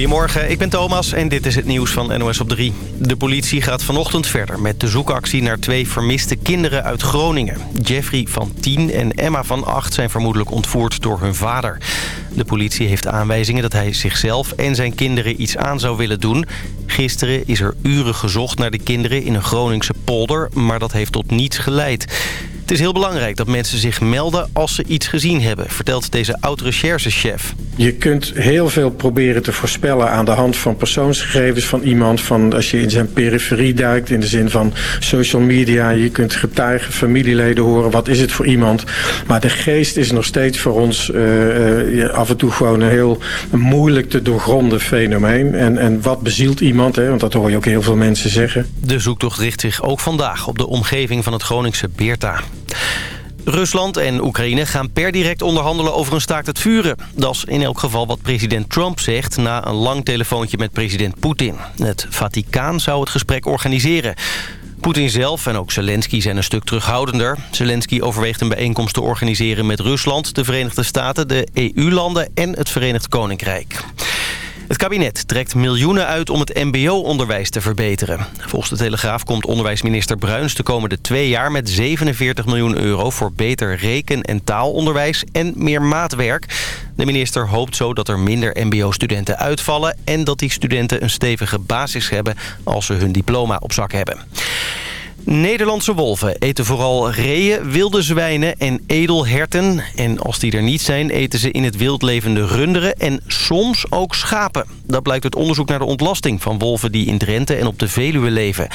Goedemorgen, ik ben Thomas en dit is het nieuws van NOS op 3. De politie gaat vanochtend verder met de zoekactie naar twee vermiste kinderen uit Groningen. Jeffrey van 10 en Emma van 8 zijn vermoedelijk ontvoerd door hun vader. De politie heeft aanwijzingen dat hij zichzelf en zijn kinderen iets aan zou willen doen. Gisteren is er uren gezocht naar de kinderen in een Groningse polder, maar dat heeft tot niets geleid. Het is heel belangrijk dat mensen zich melden als ze iets gezien hebben... vertelt deze oud-recherchechef. Je kunt heel veel proberen te voorspellen aan de hand van persoonsgegevens van iemand. Van als je in zijn periferie duikt in de zin van social media. Je kunt getuigen, familieleden horen. Wat is het voor iemand? Maar de geest is nog steeds voor ons uh, uh, af en toe gewoon een heel moeilijk te doorgronden fenomeen. En, en wat bezielt iemand? Hè? Want dat hoor je ook heel veel mensen zeggen. De zoektocht richt zich ook vandaag op de omgeving van het Groningse Beerta. Rusland en Oekraïne gaan per direct onderhandelen over een staakt het vuren. Dat is in elk geval wat president Trump zegt na een lang telefoontje met president Poetin. Het Vaticaan zou het gesprek organiseren. Poetin zelf en ook Zelensky zijn een stuk terughoudender. Zelensky overweegt een bijeenkomst te organiseren met Rusland, de Verenigde Staten, de EU-landen en het Verenigd Koninkrijk. Het kabinet trekt miljoenen uit om het mbo-onderwijs te verbeteren. Volgens de Telegraaf komt onderwijsminister Bruins de komende twee jaar... met 47 miljoen euro voor beter reken- en taalonderwijs en meer maatwerk. De minister hoopt zo dat er minder mbo-studenten uitvallen... en dat die studenten een stevige basis hebben als ze hun diploma op zak hebben. Nederlandse wolven eten vooral reeën, wilde zwijnen en edelherten. En als die er niet zijn, eten ze in het wild levende runderen en soms ook schapen. Dat blijkt uit onderzoek naar de ontlasting van wolven die in Drenthe en op de Veluwe leven.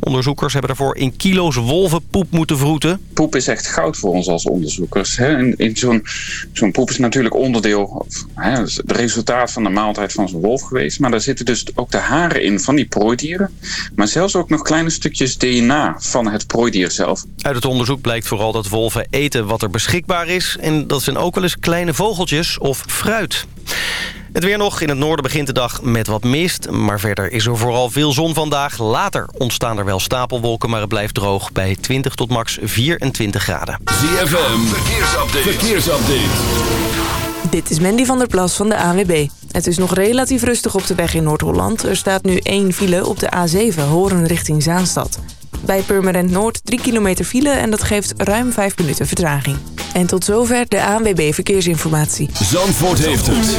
Onderzoekers hebben daarvoor in kilo's wolvenpoep moeten vroeten. Poep is echt goud voor ons als onderzoekers. Hè? In, zo'n zo'n poep is natuurlijk onderdeel, hè, het resultaat van de maaltijd van zo'n wolf geweest. Maar daar zitten dus ook de haren in van die prooidieren. Maar zelfs ook nog kleine stukjes DNA van het prooidier zelf. Uit het onderzoek blijkt vooral dat wolven eten wat er beschikbaar is. En dat zijn ook wel eens kleine vogeltjes of fruit. Het weer nog. In het noorden begint de dag met wat mist. Maar verder is er vooral veel zon vandaag. Later ontstaan er wel stapelwolken, maar het blijft droog bij 20 tot max 24 graden. ZFM, verkeersupdate. verkeersupdate. Dit is Mandy van der Plas van de ANWB. Het is nog relatief rustig op de weg in Noord-Holland. Er staat nu één file op de A7, Horen richting Zaanstad. Bij Purmerend Noord 3 kilometer file en dat geeft ruim 5 minuten vertraging. En tot zover de ANWB Verkeersinformatie. Zandvoort heeft het.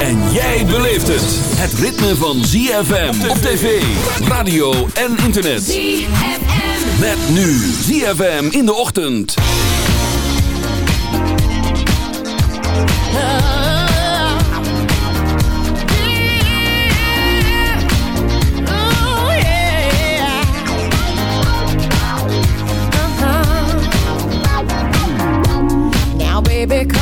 En jij beleeft het. Het ritme van ZFM op tv, radio en internet. ZFM. Met nu ZFM in de ochtend. Baby,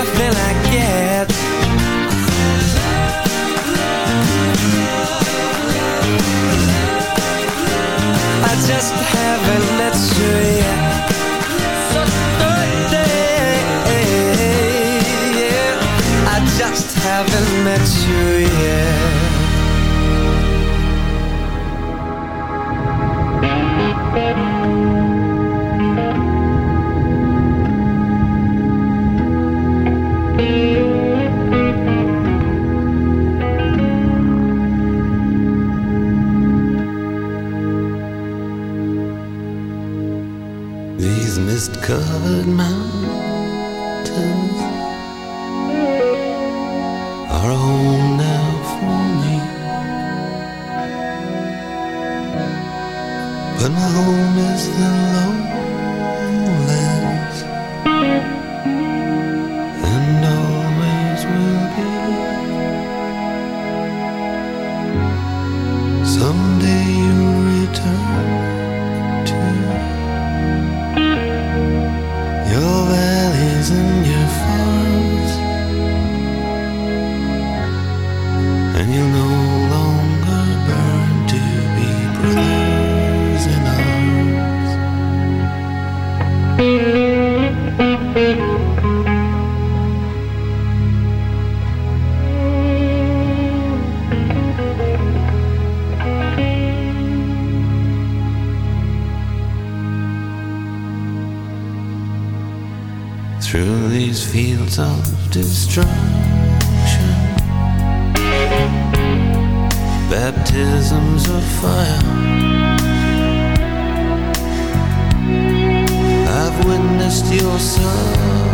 through these fields of destruction. Baptisms of fire. Witnessed your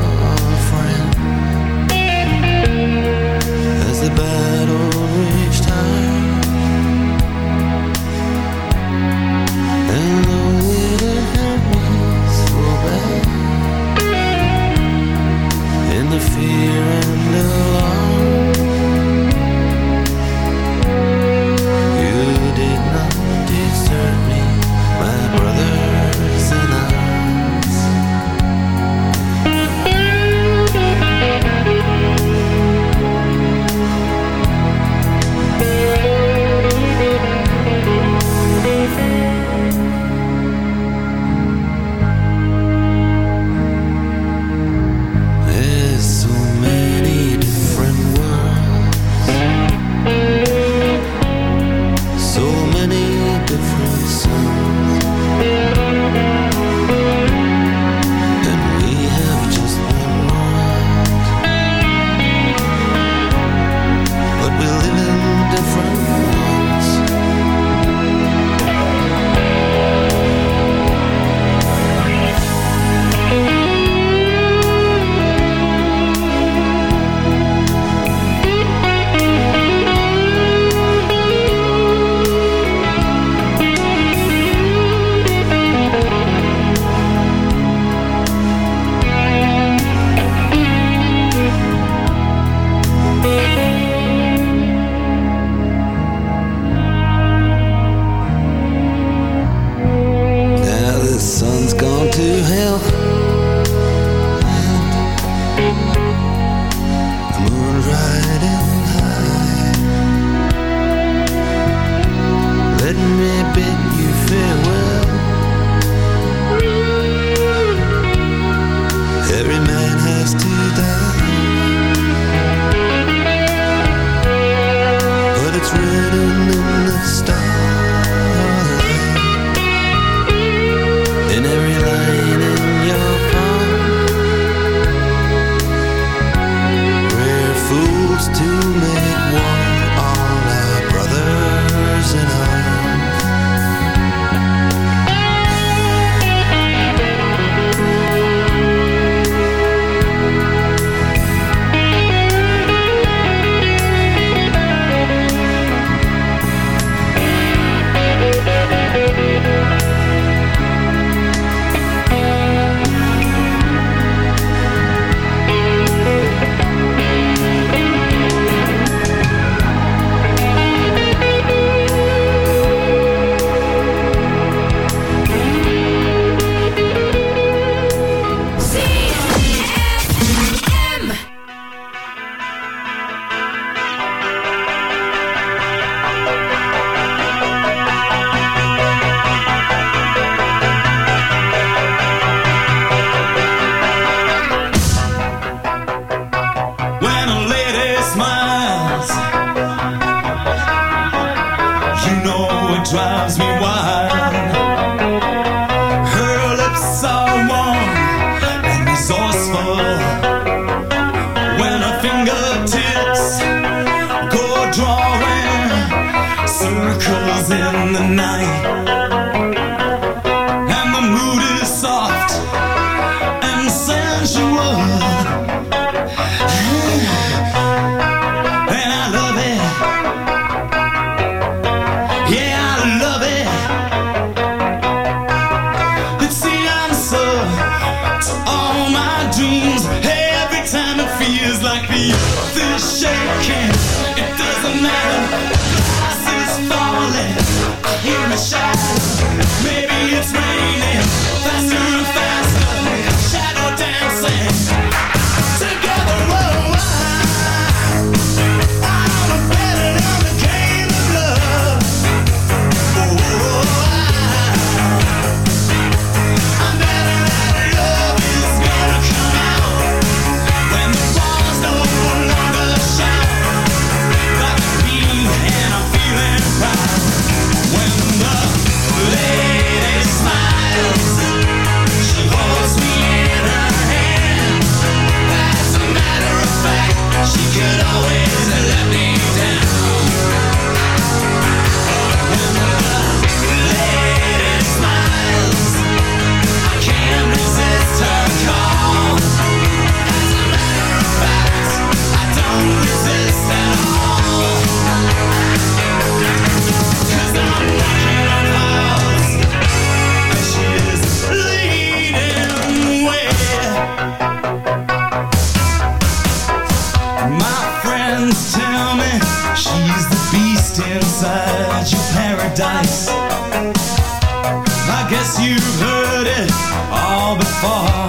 before.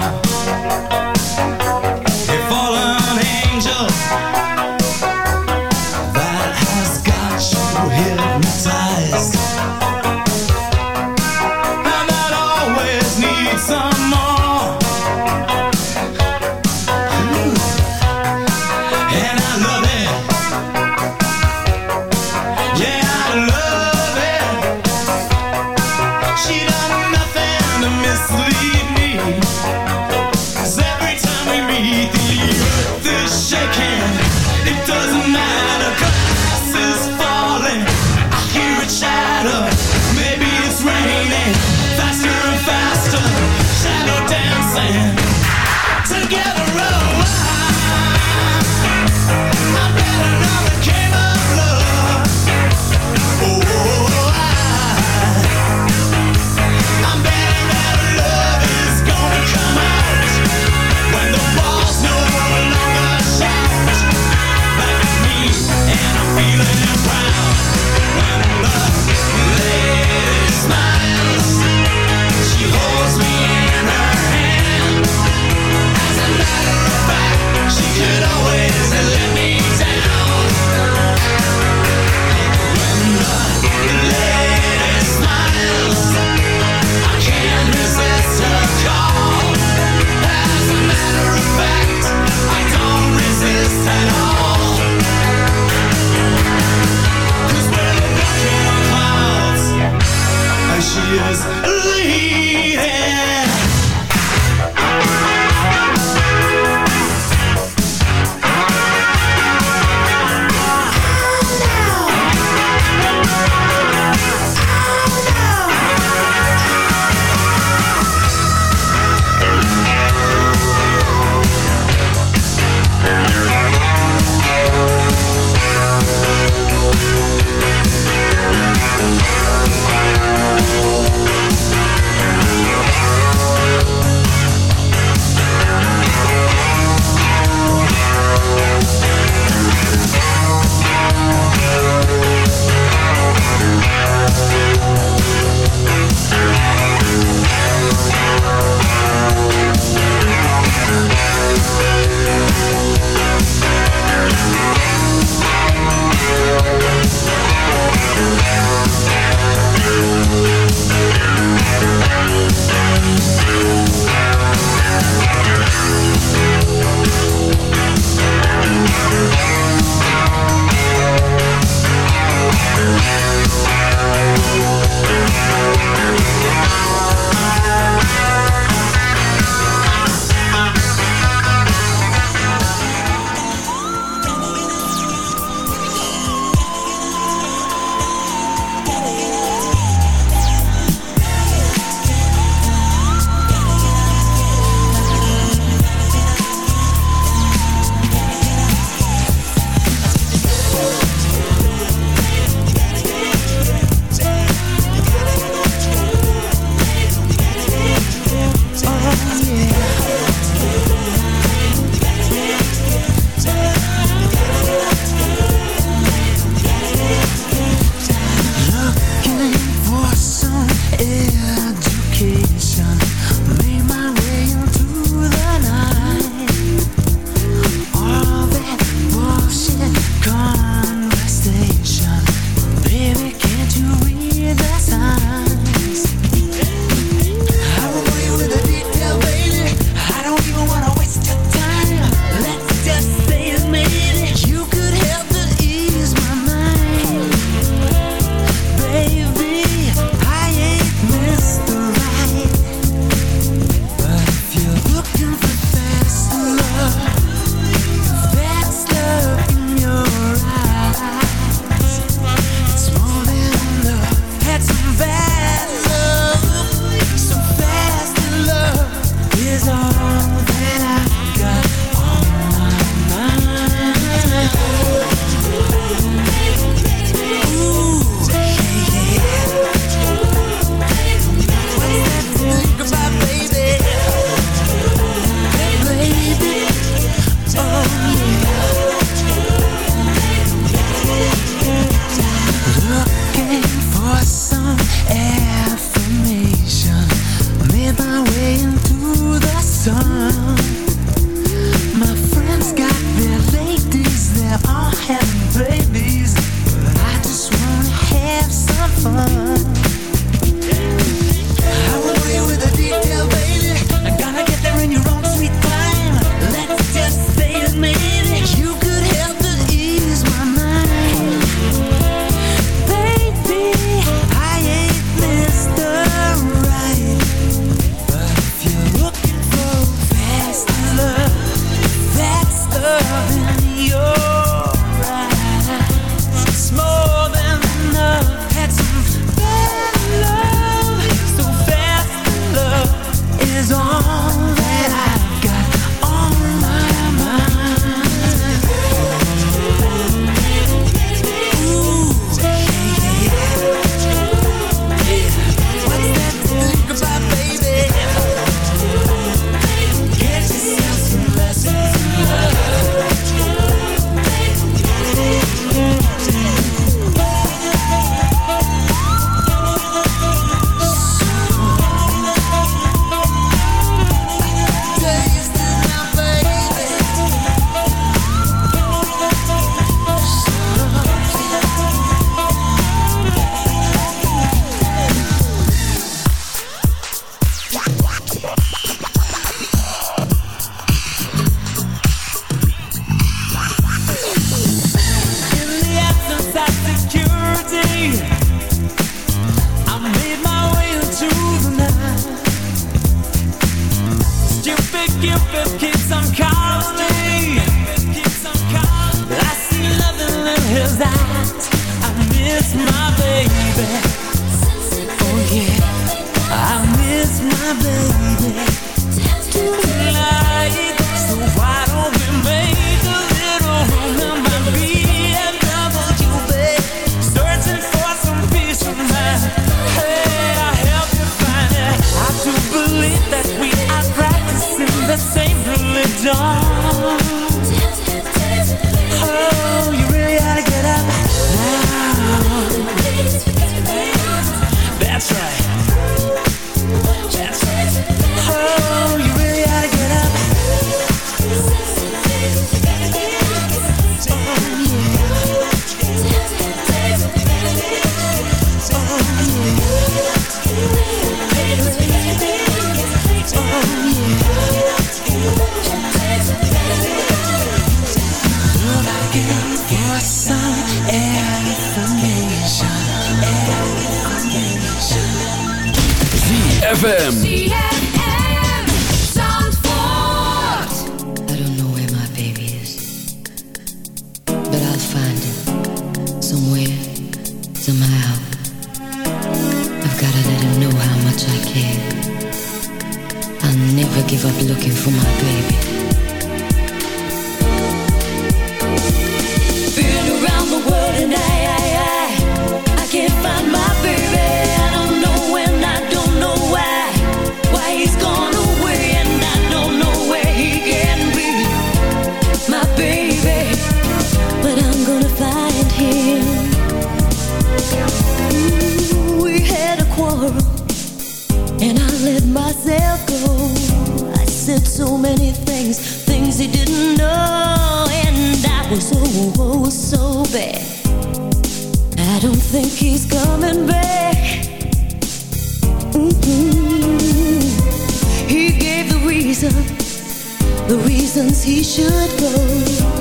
reasons, the reasons he should go.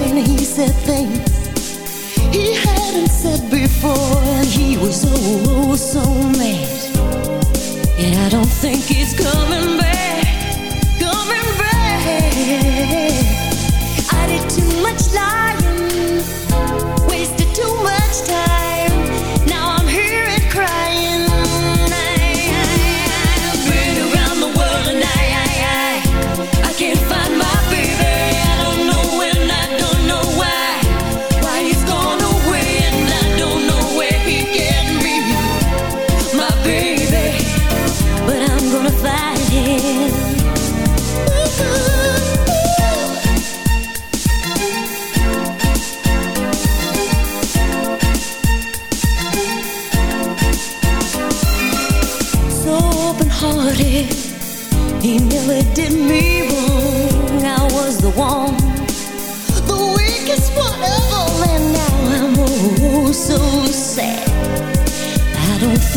And he said things he hadn't said before, and he was so, oh, so mad. And I don't think he's coming back, coming back. I did too much lying, wasted too much time.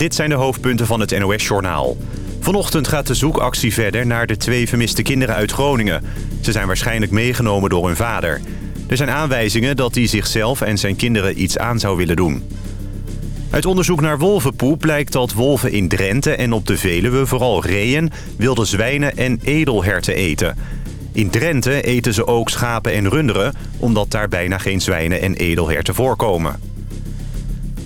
Dit zijn de hoofdpunten van het NOS-journaal. Vanochtend gaat de zoekactie verder naar de twee vermiste kinderen uit Groningen. Ze zijn waarschijnlijk meegenomen door hun vader. Er zijn aanwijzingen dat hij zichzelf en zijn kinderen iets aan zou willen doen. Uit onderzoek naar wolvenpoep blijkt dat wolven in Drenthe en op de Veluwe... vooral reeën, wilde zwijnen en edelherten eten. In Drenthe eten ze ook schapen en runderen... omdat daar bijna geen zwijnen en edelherten voorkomen.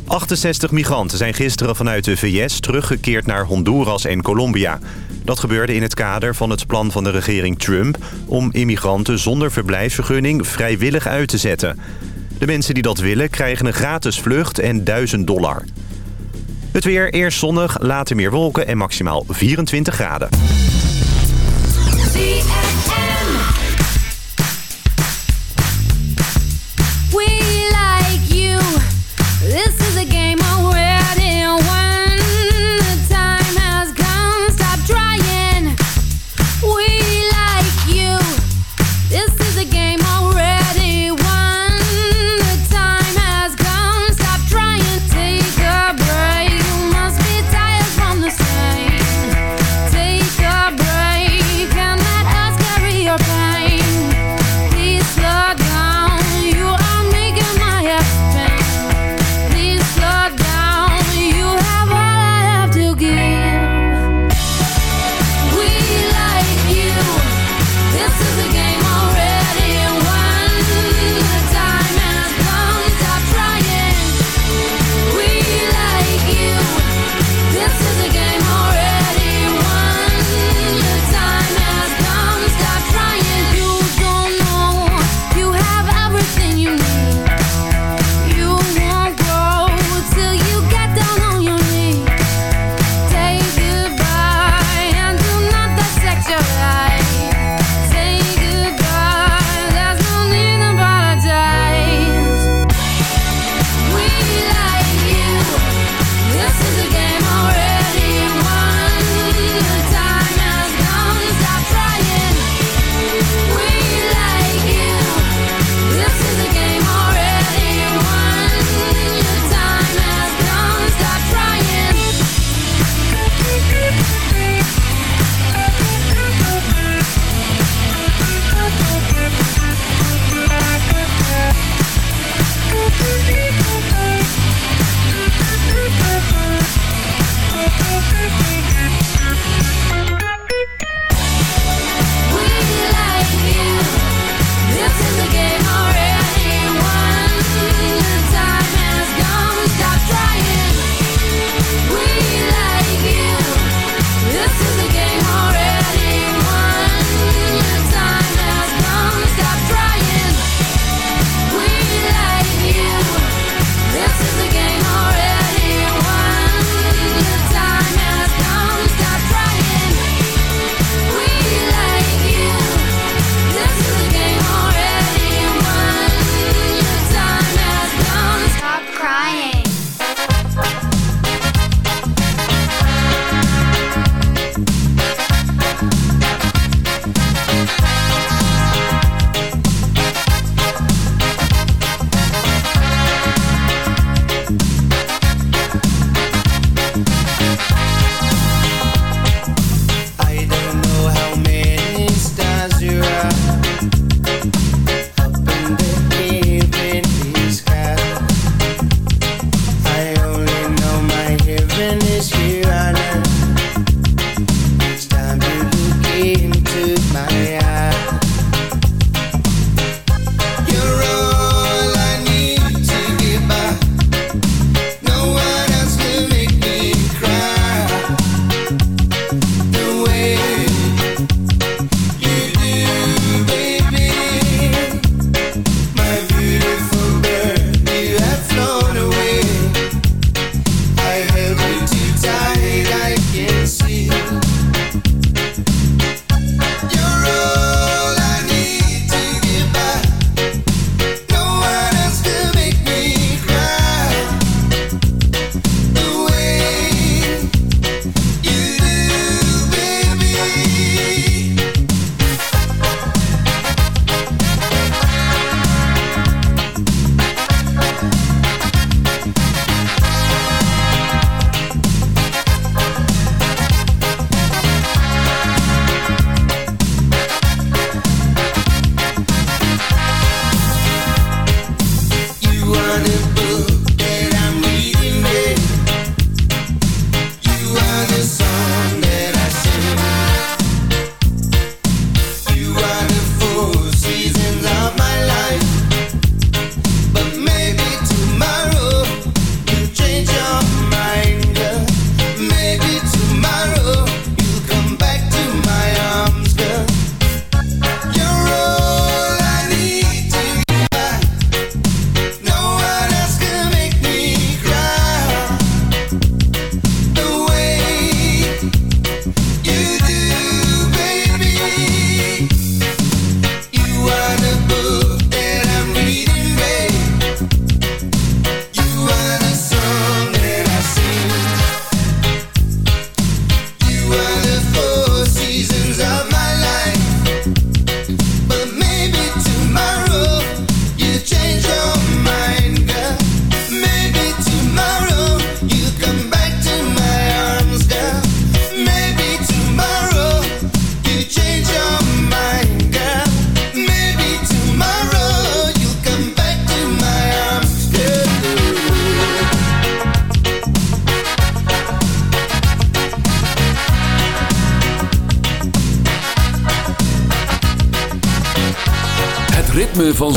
68 migranten zijn gisteren vanuit de VS teruggekeerd naar Honduras en Colombia. Dat gebeurde in het kader van het plan van de regering Trump... om immigranten zonder verblijfsvergunning vrijwillig uit te zetten. De mensen die dat willen krijgen een gratis vlucht en 1000 dollar. Het weer eerst zonnig, later meer wolken en maximaal 24 graden.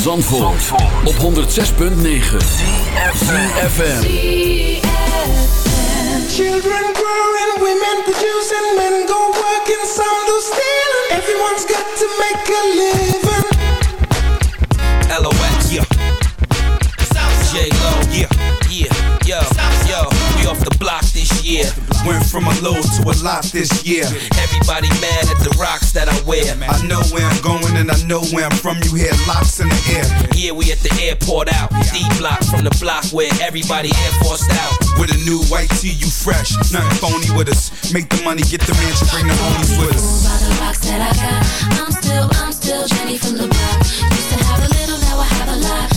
Zandvoort, op 106.9 CFFM Children growing, women producing, men Went from a low to a lot this year. Everybody mad at the rocks that I wear. I know where I'm going and I know where I'm from. You hear locks in the air. Yeah, we at the airport out. D block from the block where everybody air forced out. With a new white tee, you fresh. Nothing phony with us. Make the money, get the mansion, bring the homies with us. The rocks that I got, I'm still, I'm still Jenny from the block. Used to have a little, now I have a lot.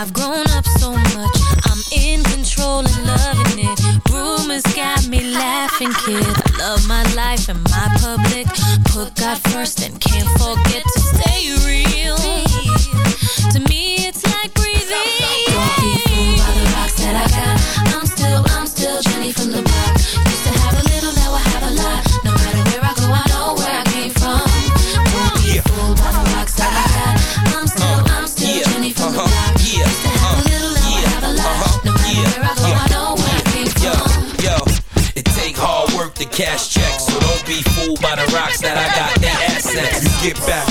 I've grown up so much, I'm in control and loving it. Rumors got me laughing, kid. I love my life and my public. Put God first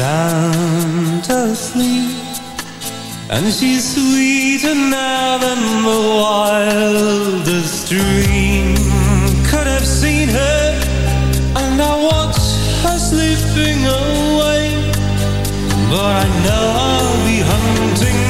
Sound asleep. And she's sweeter now than the wildest dream could have seen her. And I watch her slipping away. But I know I'll be hunting